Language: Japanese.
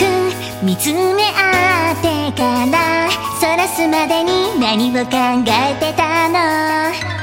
く見つめ合ってからそらすまでに何を考えてたの？